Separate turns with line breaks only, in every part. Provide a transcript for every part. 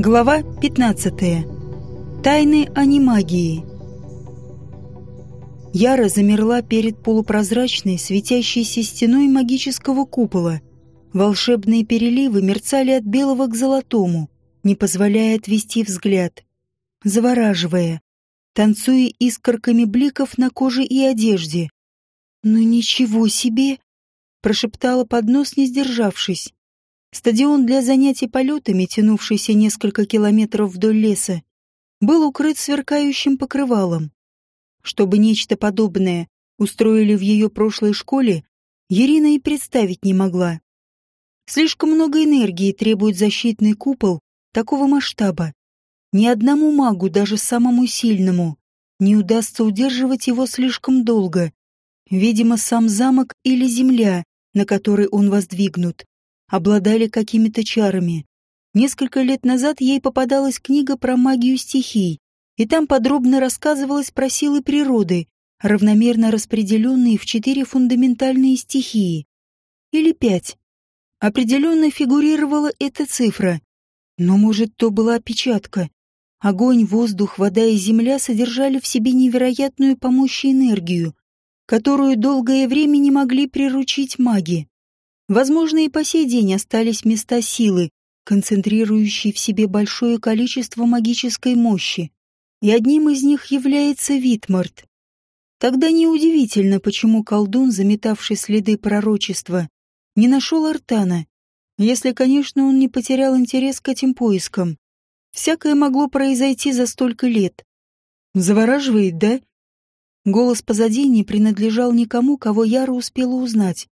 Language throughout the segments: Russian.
Глава 15. Тайны анимагии. Яра замерла перед полупрозрачной, светящейся стеной магического купола. Волшебные переливы мерцали от белого к золотому, не позволяя отвести взгляд. Завораживая, танцуя искорками бликов на коже и одежде. «Ну ничего себе!» — прошептала под нос, не сдержавшись. Стадион для занятий полетами, тянувшийся несколько километров вдоль леса, был укрыт сверкающим покрывалом. Чтобы нечто подобное устроили в ее прошлой школе, Ирина и представить не могла. Слишком много энергии требует защитный купол такого масштаба. Ни одному магу, даже самому сильному, не удастся удерживать его слишком долго. Видимо, сам замок или земля, на которой он воздвигнут, обладали какими-то чарами. Несколько лет назад ей попадалась книга про магию стихий, и там подробно рассказывалось про силы природы, равномерно распределенные в четыре фундаментальные стихии. Или пять. Определенно фигурировала эта цифра. Но, может, то была опечатка, Огонь, воздух, вода и земля содержали в себе невероятную по мощи энергию, которую долгое время не могли приручить маги. Возможно, и по сей день остались места силы, концентрирующие в себе большое количество магической мощи, и одним из них является Витмарт. Тогда неудивительно, почему колдун, заметавший следы пророчества, не нашел Артана, если, конечно, он не потерял интерес к этим поискам. Всякое могло произойти за столько лет. Завораживает, да? Голос позади не принадлежал никому, кого Яра успела узнать.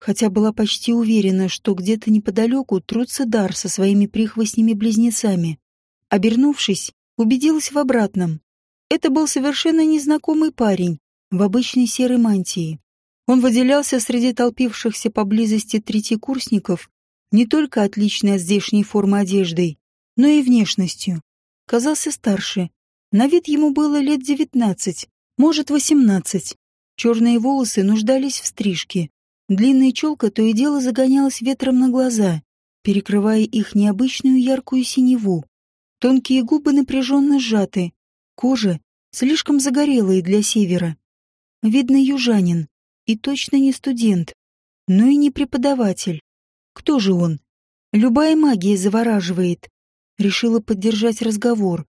Хотя была почти уверена, что где-то неподалеку трутся дар со своими прихвостнями-близнецами. Обернувшись, убедилась в обратном. Это был совершенно незнакомый парень в обычной серой мантии. Он выделялся среди толпившихся поблизости третьекурсников не только отличной от здешней формы одеждой, но и внешностью. Казался старше. На вид ему было лет девятнадцать, может, восемнадцать. Черные волосы нуждались в стрижке. Длинная челка то и дело загонялась ветром на глаза, перекрывая их необычную яркую синеву. Тонкие губы напряженно сжаты, кожа слишком загорелая для севера. Видно южанин, и точно не студент, но и не преподаватель. Кто же он? Любая магия завораживает, решила поддержать разговор,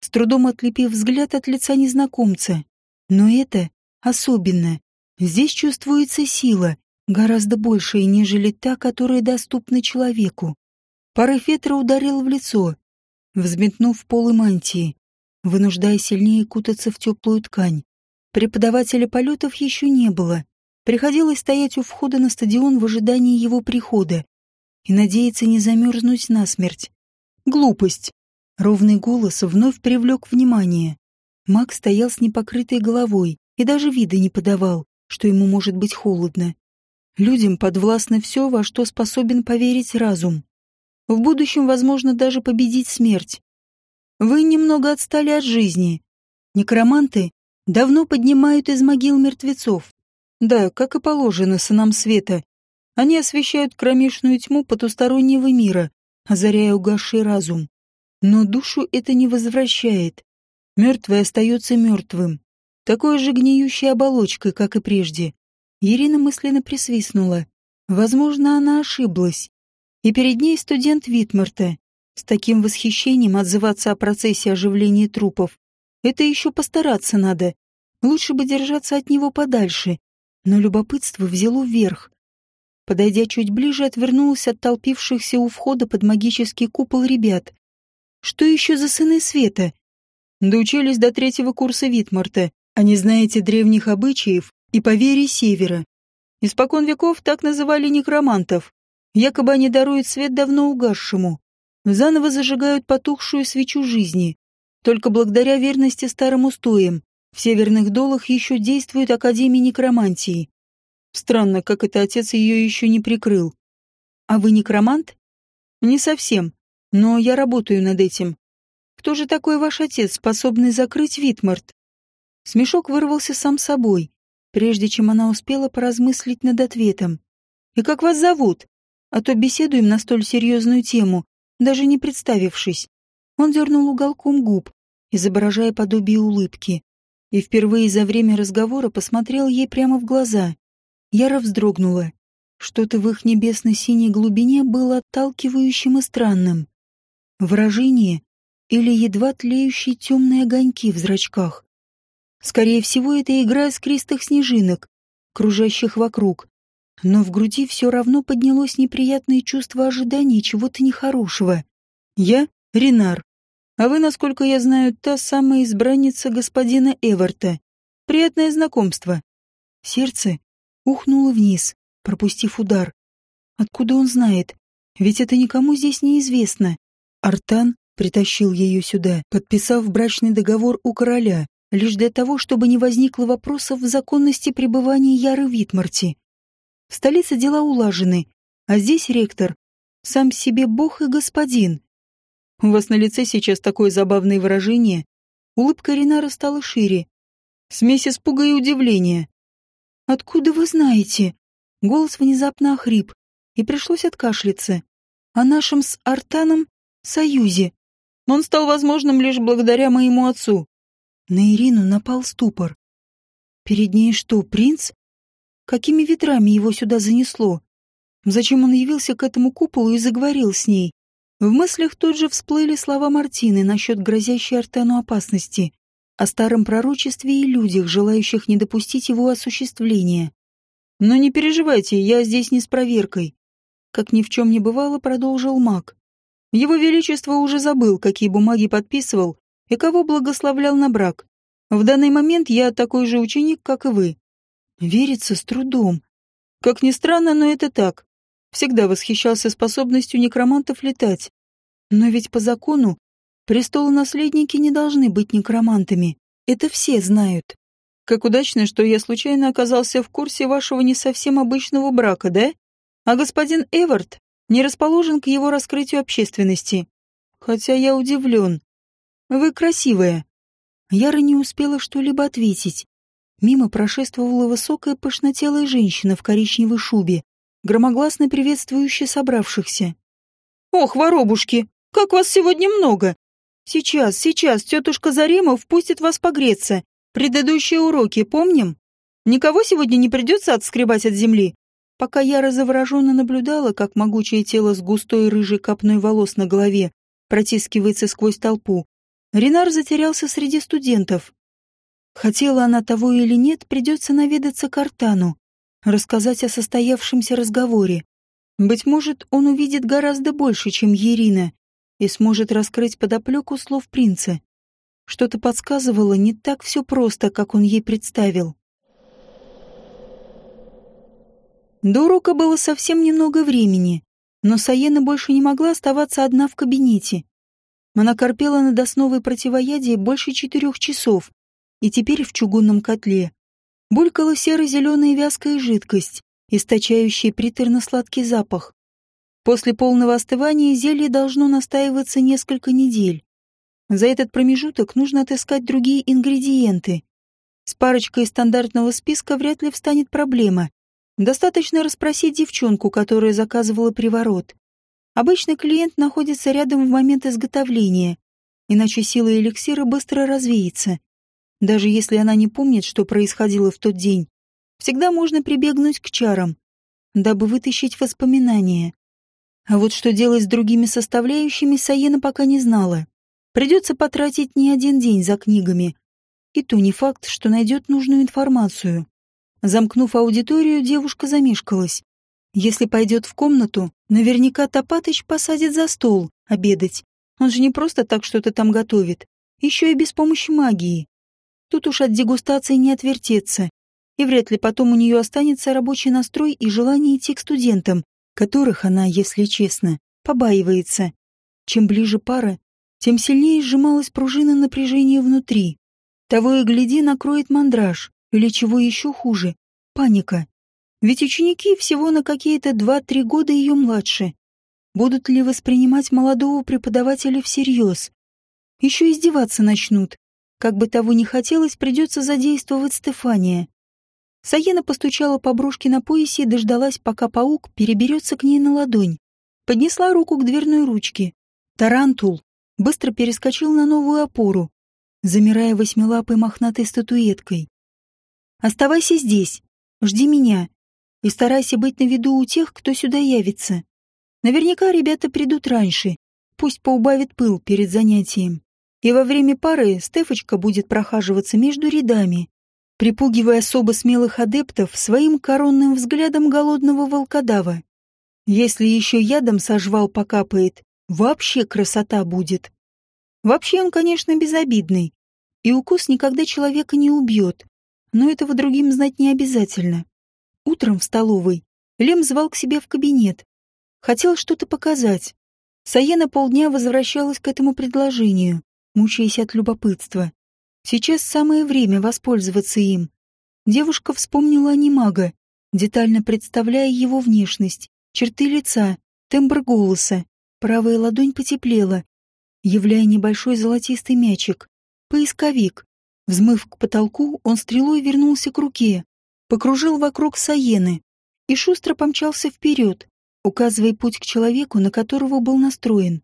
с трудом отлепив взгляд от лица незнакомца. Но это особенно. Здесь чувствуется сила, гораздо большая, нежели та, которая доступна человеку. Порыв ветра ударил в лицо, взметнув полы мантии, вынуждая сильнее кутаться в теплую ткань. Преподавателя полетов еще не было. Приходилось стоять у входа на стадион в ожидании его прихода и надеяться не замерзнуть насмерть. Глупость. Ровный голос вновь привлек внимание. Маг стоял с непокрытой головой и даже вида не подавал, что ему может быть холодно. Людям подвластно все, во что способен поверить разум. В будущем, возможно, даже победить смерть. Вы немного отстали от жизни. Некроманты давно поднимают из могил мертвецов. Да, как и положено сынам света. Они освещают кромешную тьму потустороннего мира, озаряя угасший разум. Но душу это не возвращает. Мертвый остается мертвым, такой же гниющей оболочкой, как и прежде. Ирина мысленно присвистнула. Возможно, она ошиблась. И перед ней студент Витмарта. С таким восхищением отзываться о процессе оживления трупов. Это еще постараться надо. Лучше бы держаться от него подальше. Но любопытство взяло вверх. Подойдя чуть ближе, отвернулась от толпившихся у входа под магический купол ребят. Что еще за сыны света? Доучились до третьего курса Витмарта, а не знаете древних обычаев и поверий Севера. Испокон веков так называли некромантов. Якобы они даруют свет давно угасшему. Заново зажигают потухшую свечу жизни. Только благодаря верности старым устоям в северных долах еще действует Академия некромантии. Странно, как это отец ее еще не прикрыл. А вы некромант? Не совсем, но я работаю над этим. Кто же такой ваш отец, способный закрыть Витмарт? Смешок вырвался сам собой, прежде чем она успела поразмыслить над ответом. И как вас зовут? А то беседуем на столь серьезную тему, даже не представившись. Он дернул уголком губ, изображая подобие улыбки, и впервые за время разговора посмотрел ей прямо в глаза. Яра вздрогнула. Что-то в их небесно-синей глубине было отталкивающим и странным. Выражение или едва тлеющие темные огоньки в зрачках. Скорее всего, это игра искристых снежинок, кружащих вокруг. Но в груди все равно поднялось неприятное чувство ожидания чего-то нехорошего. Я — Ренар. А вы, насколько я знаю, та самая избранница господина Эварта. Приятное знакомство. Сердце ухнуло вниз, пропустив удар. Откуда он знает? Ведь это никому здесь не известно. Артан притащил ее сюда, подписав брачный договор у короля, лишь для того, чтобы не возникло вопросов в законности пребывания Яры Витмарти. В столице дела улажены, а здесь ректор. Сам себе бог и господин. У вас на лице сейчас такое забавное выражение. Улыбка Ринара стала шире. Смесь испуга и удивления. «Откуда вы знаете?» Голос внезапно охрип, и пришлось откашляться. «О нашем с Артаном союзе. Он стал возможным лишь благодаря моему отцу». На Ирину напал ступор. «Перед ней что, принц? Какими ветрами его сюда занесло? Зачем он явился к этому куполу и заговорил с ней?» В мыслях тут же всплыли слова Мартины насчет грозящей Артану опасности, о старом пророчестве и людях, желающих не допустить его осуществления. Но не переживайте, я здесь не с проверкой. Как ни в чем не бывало, продолжил маг. Его Величество уже забыл, какие бумаги подписывал и кого благословлял на брак. В данный момент я такой же ученик, как и вы. Верится с трудом. Как ни странно, но это так. Всегда восхищался способностью некромантов летать. Но ведь по закону престолонаследники не должны быть некромантами. Это все знают. Как удачно, что я случайно оказался в курсе вашего не совсем обычного брака, да? А господин Эвард не расположен к его раскрытию общественности. Хотя я удивлен. Вы красивая. Яра не успела что-либо ответить. Мимо прошествовала высокая пышнотелая женщина в коричневой шубе, громогласно приветствующая собравшихся. «Ох, воробушки, как вас сегодня много! Сейчас, сейчас тетушка Зарема впустит вас погреться. Предыдущие уроки помним? Никого сегодня не придется отскребать от земли. Пока я разовороженно наблюдала, как могучее тело с густой рыжей копной волос на голове протискивается сквозь толпу, Ренар затерялся среди студентов. Хотела она того или нет, придется наведаться к Артану, рассказать о состоявшемся разговоре. Быть может, он увидит гораздо больше, чем Ирина, и сможет раскрыть подоплеку слов принца. Что-то подсказывало, не так все просто, как он ей представил. До урока было совсем немного времени, но Саена больше не могла оставаться одна в кабинете. Она корпела над основой противоядия больше четырех часов, и теперь в чугунном котле булькала серо-зеленая вязкая жидкость, источающая приторно-сладкий запах. После полного остывания зелье должно настаиваться несколько недель. За этот промежуток нужно отыскать другие ингредиенты. С парочкой стандартного списка вряд ли встанет проблема. Достаточно расспросить девчонку, которая заказывала приворот. Обычно клиент находится рядом в момент изготовления, иначе сила эликсира быстро развеется. Даже если она не помнит, что происходило в тот день, всегда можно прибегнуть к чарам, дабы вытащить воспоминания. А вот что делать с другими составляющими, Саена пока не знала. Придется потратить не один день за книгами. И то не факт, что найдет нужную информацию. Замкнув аудиторию, девушка замешкалась. Если пойдет в комнату, наверняка Топатыч посадит за стол обедать. Он же не просто так что-то там готовит, еще и без помощи магии. Тут уж от дегустации не отвертеться. И вряд ли потом у нее останется рабочий настрой и желание идти к студентам, которых она, если честно, побаивается. Чем ближе пара, тем сильнее сжималась пружина напряжения внутри. Того и гляди накроет мандраж, или чего еще хуже — паника. Ведь ученики всего на какие-то два-три года ее младше. Будут ли воспринимать молодого преподавателя всерьез? Еще издеваться начнут. Как бы того ни хотелось, придется задействовать Стефания. Саена постучала по брошке на поясе и дождалась, пока паук переберется к ней на ладонь. Поднесла руку к дверной ручке. Тарантул быстро перескочил на новую опору, замирая восьмилапой мохнатой статуэткой. «Оставайся здесь, жди меня и старайся быть на виду у тех, кто сюда явится. Наверняка ребята придут раньше, пусть поубавит пыл перед занятием. И во время пары Стефочка будет прохаживаться между рядами, припугивая особо смелых адептов своим коронным взглядом голодного волкодава. Если еще ядом сожвал покапает, вообще красота будет. Вообще он, конечно, безобидный, и укус никогда человека не убьет, но этого другим знать не обязательно. Утром в столовой Лем звал к себе в кабинет. Хотел что-то показать. Саена полдня возвращалась к этому предложению, мучаясь от любопытства. Сейчас самое время воспользоваться им. Девушка вспомнила анимага, детально представляя его внешность, черты лица, тембр голоса. Правая ладонь потеплела, являя небольшой золотистый мячик. Поисковик. Взмыв к потолку, он стрелой вернулся к руке, покружил вокруг Саены и шустро помчался вперед, указывая путь к человеку, на которого был настроен.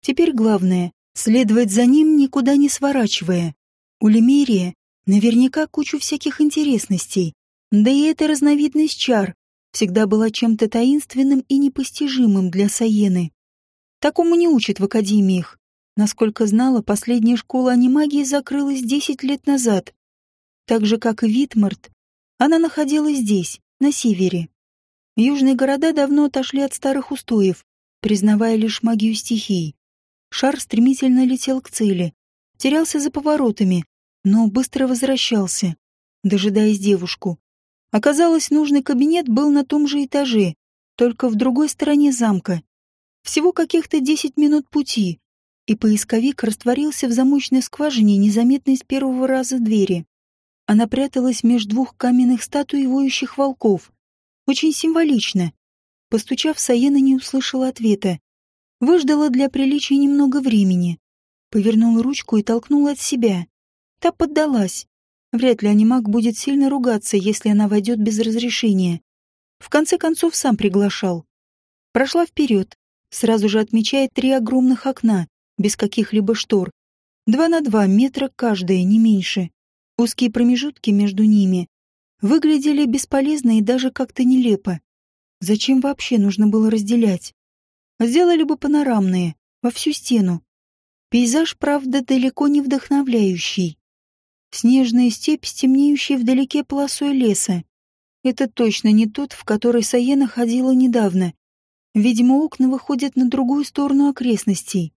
Теперь главное — следовать за ним, никуда не сворачивая. У Лемерия наверняка куча всяких интересностей, да и эта разновидность чар всегда была чем-то таинственным и непостижимым для Саены. Такому не учат в академиях. Насколько знала, последняя школа анимагии закрылась 10 лет назад. Так же, как и Витмарт, она находилась здесь, на севере. Южные города давно отошли от старых устоев, признавая лишь магию стихий. Шар стремительно летел к цели, терялся за поворотами, но быстро возвращался, дожидаясь девушку. Оказалось, нужный кабинет был на том же этаже, только в другой стороне замка. Всего каких-то десять минут пути, и поисковик растворился в замочной скважине, незаметной с первого раза двери. Она пряталась между двух каменных статуй воющих волков. Очень символично. Постучав, Саена не услышала ответа. Выждала для приличия немного времени. Повернула ручку и толкнула от себя. Та поддалась. Вряд ли анимак будет сильно ругаться, если она войдет без разрешения. В конце концов, сам приглашал. Прошла вперед, сразу же отмечая три огромных окна, без каких-либо штор. Два на два метра каждое, не меньше. Узкие промежутки между ними выглядели бесполезно и даже как-то нелепо. Зачем вообще нужно было разделять? Сделали бы панорамные, во всю стену. Пейзаж, правда, далеко не вдохновляющий. Снежная степь с вдалеке полосой леса. Это точно не тот, в который Саена ходила недавно. Видимо, окна выходят на другую сторону окрестностей.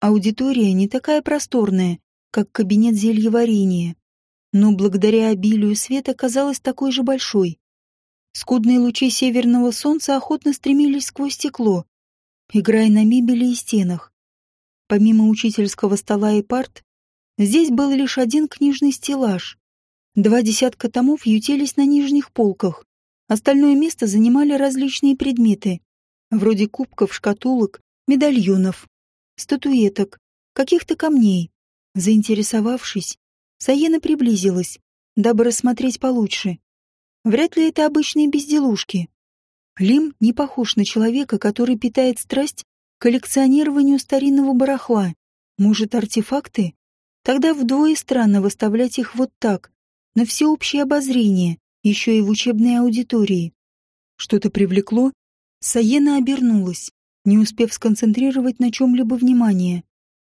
Аудитория не такая просторная, как кабинет зельеварения но благодаря обилию света казалась такой же большой. Скудные лучи северного солнца охотно стремились сквозь стекло, играя на мебели и стенах. Помимо учительского стола и парт, здесь был лишь один книжный стеллаж. Два десятка томов ютились на нижних полках. Остальное место занимали различные предметы, вроде кубков, шкатулок, медальонов, статуэток, каких-то камней. Заинтересовавшись, Саена приблизилась, дабы рассмотреть получше. Вряд ли это обычные безделушки. Лим не похож на человека, который питает страсть к коллекционированию старинного барахла. Может, артефакты? Тогда вдвое странно выставлять их вот так, на всеобщее обозрение, еще и в учебной аудитории. Что-то привлекло? Саена обернулась, не успев сконцентрировать на чем-либо внимание.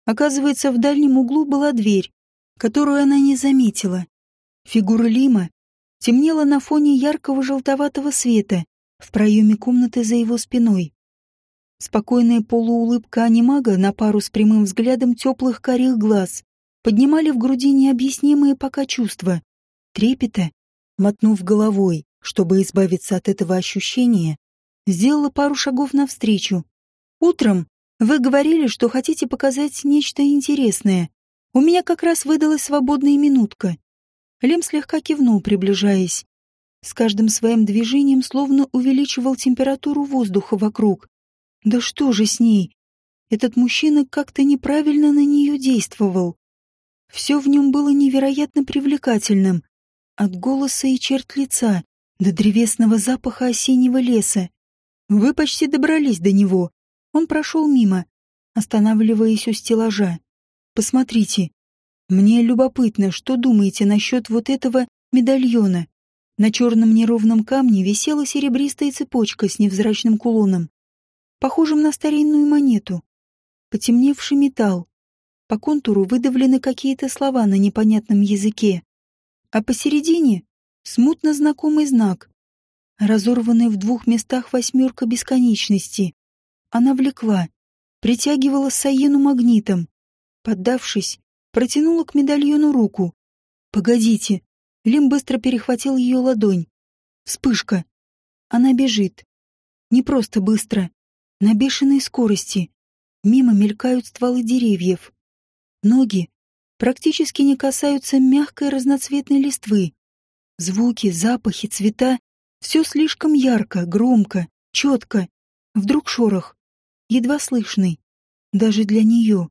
Оказывается, в дальнем углу была дверь, которую она не заметила. Фигура Лима темнела на фоне яркого желтоватого света в проеме комнаты за его спиной. Спокойная полуулыбка анимага на пару с прямым взглядом теплых карих глаз поднимали в груди необъяснимые пока чувства. Трепета, мотнув головой, чтобы избавиться от этого ощущения, сделала пару шагов навстречу. «Утром вы говорили, что хотите показать нечто интересное. У меня как раз выдалась свободная минутка. Лем слегка кивнул, приближаясь. С каждым своим движением словно увеличивал температуру воздуха вокруг. Да что же с ней? Этот мужчина как-то неправильно на нее действовал. Все в нем было невероятно привлекательным. От голоса и черт лица до древесного запаха осеннего леса. Вы почти добрались до него. Он прошел мимо, останавливаясь у стеллажа. «Посмотрите. Мне любопытно, что думаете насчет вот этого медальона?» На черном неровном камне висела серебристая цепочка с невзрачным кулоном, похожим на старинную монету. Потемневший металл. По контуру выдавлены какие-то слова на непонятном языке. А посередине — смутно знакомый знак. Разорванная в двух местах восьмерка бесконечности. Она влекла, притягивала Саену магнитом. Поддавшись, протянула к медальону руку. «Погодите!» Лим быстро перехватил ее ладонь. Вспышка. Она бежит. Не просто быстро. На бешеной скорости. Мимо мелькают стволы деревьев. Ноги практически не касаются мягкой разноцветной листвы. Звуки, запахи, цвета — все слишком ярко, громко, четко. Вдруг шорох, едва слышный, даже для нее.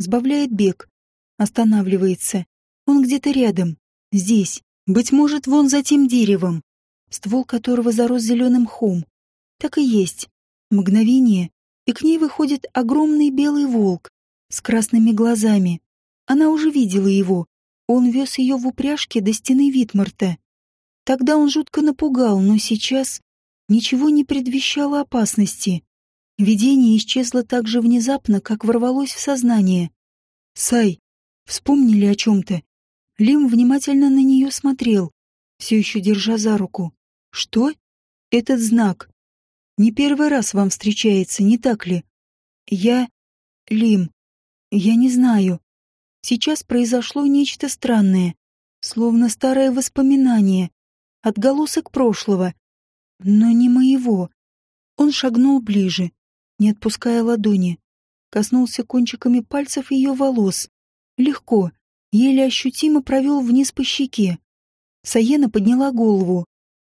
Сбавляет бег, останавливается. Он где-то рядом, здесь. Быть может, вон за тем деревом, ствол которого зарос зеленым хом. Так и есть. Мгновение, и к ней выходит огромный белый волк с красными глазами. Она уже видела его. Он вез ее в упряжке до стены Витмарта. Тогда он жутко напугал, но сейчас ничего не предвещало опасности. Видение исчезло так же внезапно, как ворвалось в сознание. «Сай, вспомнили о чем-то?» Лим внимательно на нее смотрел, все еще держа за руку. «Что? Этот знак. Не первый раз вам встречается, не так ли? Я... Лим. Я не знаю. Сейчас произошло нечто странное, словно старое воспоминание, отголосок прошлого, но не моего. Он шагнул ближе, не отпуская ладони, коснулся кончиками пальцев ее волос. Легко, еле ощутимо провел вниз по щеке. Саена подняла голову.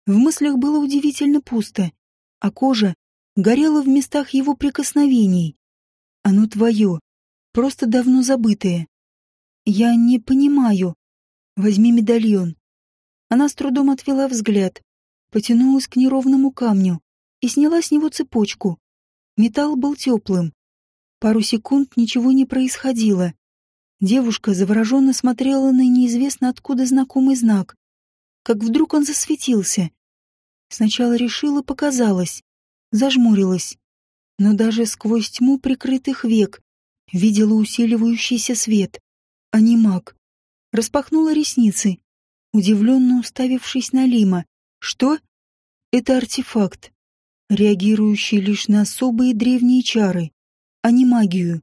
В мыслях было удивительно пусто, а кожа горела в местах его прикосновений. Оно твое, просто давно забытое. Я не понимаю. Возьми медальон. Она с трудом отвела взгляд, потянулась к неровному камню и сняла с него цепочку. Металл был теплым. Пару секунд ничего не происходило. Девушка завороженно смотрела на неизвестно откуда знакомый знак. Как вдруг он засветился. Сначала решила, показалось. Зажмурилась. Но даже сквозь тьму прикрытых век видела усиливающийся свет. А не маг. Распахнула ресницы, удивленно уставившись на Лима. Что? Это артефакт, реагирующий лишь на особые древние чары, а не магию.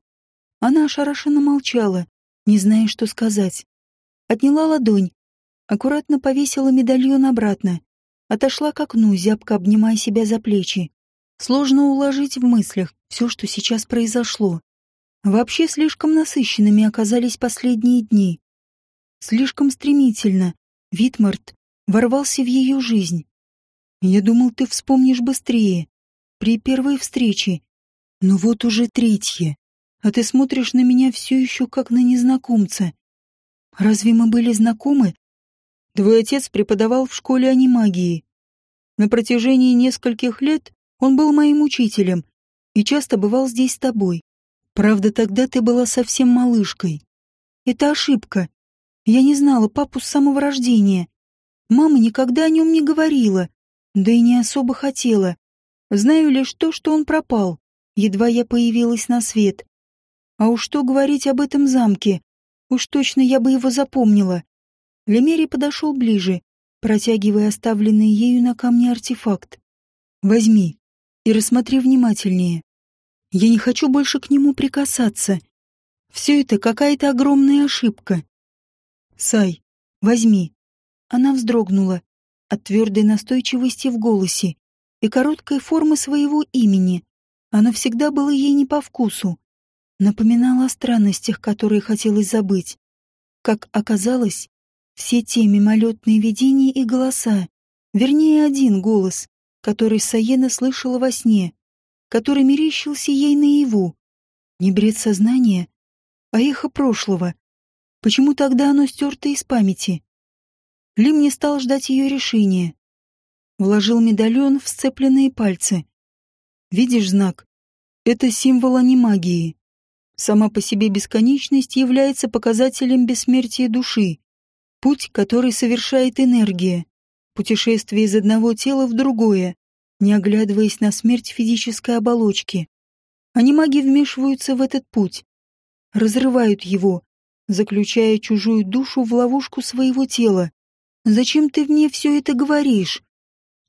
Она ошарашенно молчала, не зная, что сказать. Отняла ладонь, аккуратно повесила медальон обратно, отошла к окну, зябко обнимая себя за плечи. Сложно уложить в мыслях все, что сейчас произошло. Вообще слишком насыщенными оказались последние дни. Слишком стремительно Витмарт ворвался в ее жизнь. Я думал, ты вспомнишь быстрее, при первой встрече. Но вот уже третье а ты смотришь на меня все еще как на незнакомца. Разве мы были знакомы? Твой отец преподавал в школе анимагии. На протяжении нескольких лет он был моим учителем и часто бывал здесь с тобой. Правда, тогда ты была совсем малышкой. Это ошибка. Я не знала папу с самого рождения. Мама никогда о нем не говорила, да и не особо хотела. Знаю лишь то, что он пропал, едва я появилась на свет. А уж что говорить об этом замке? Уж точно я бы его запомнила. Лемерий подошел ближе, протягивая оставленный ею на камне артефакт. «Возьми и рассмотри внимательнее. Я не хочу больше к нему прикасаться. Все это какая-то огромная ошибка. Сай, возьми». Она вздрогнула от твердой настойчивости в голосе и короткой формы своего имени. Оно всегда было ей не по вкусу напоминала о странностях, которые хотелось забыть. Как оказалось, все те мимолетные видения и голоса, вернее, один голос, который Саена слышала во сне, который мерещился ей наяву. Не бред сознания, а эхо прошлого. Почему тогда оно стерто из памяти? Лим не стал ждать ее решения. Вложил медальон в сцепленные пальцы. Видишь знак? Это символ анимагии. Сама по себе бесконечность является показателем бессмертия души. Путь, который совершает энергия. Путешествие из одного тела в другое, не оглядываясь на смерть физической оболочки. Они маги вмешиваются в этот путь, разрывают его, заключая чужую душу в ловушку своего тела. Зачем ты мне все это говоришь?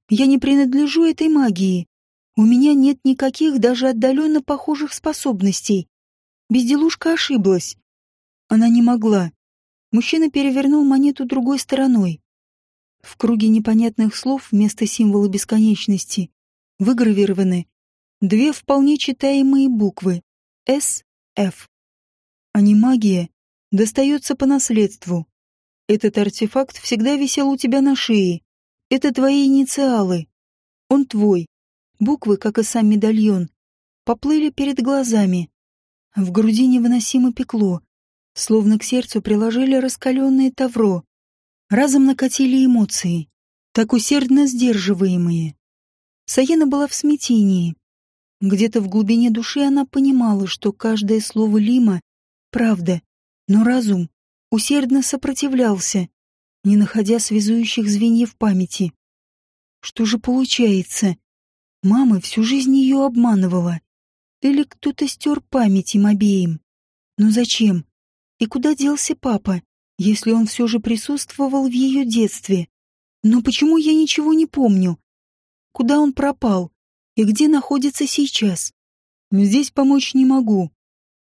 Я не принадлежу этой магии. У меня нет никаких даже отдаленно похожих способностей. Безделушка ошиблась. Она не могла. Мужчина перевернул монету другой стороной. В круге непонятных слов вместо символа бесконечности выгравированы две вполне читаемые буквы «С», «Ф». А не магия достается по наследству. Этот артефакт всегда висел у тебя на шее. Это твои инициалы. Он твой. Буквы, как и сам медальон, поплыли перед глазами. В груди невыносимо пекло, словно к сердцу приложили раскаленное тавро. Разом накатили эмоции, так усердно сдерживаемые. Саяна была в смятении. Где-то в глубине души она понимала, что каждое слово Лима — правда, но разум усердно сопротивлялся, не находя связующих звеньев памяти. Что же получается? Мама всю жизнь ее обманывала. Или кто-то стер память им обеим? Но зачем? И куда делся папа, если он все же присутствовал в ее детстве? Но почему я ничего не помню? Куда он пропал? И где находится сейчас? Здесь помочь не могу.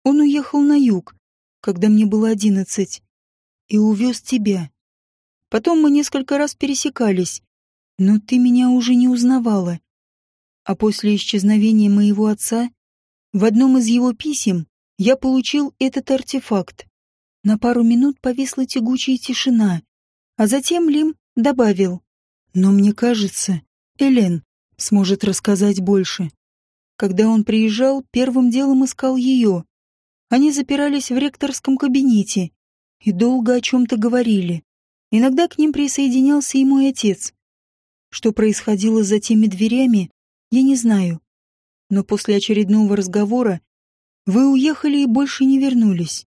Он уехал на юг, когда мне было одиннадцать, и увез тебя. Потом мы несколько раз пересекались, но ты меня уже не узнавала. А после исчезновения моего отца в одном из его писем я получил этот артефакт. На пару минут повисла тягучая тишина, а затем Лим добавил. Но мне кажется, Элен сможет рассказать больше. Когда он приезжал, первым делом искал ее. Они запирались в ректорском кабинете и долго о чем-то говорили. Иногда к ним присоединялся и мой отец. Что происходило за теми дверями, я не знаю но после очередного разговора вы уехали и больше не вернулись.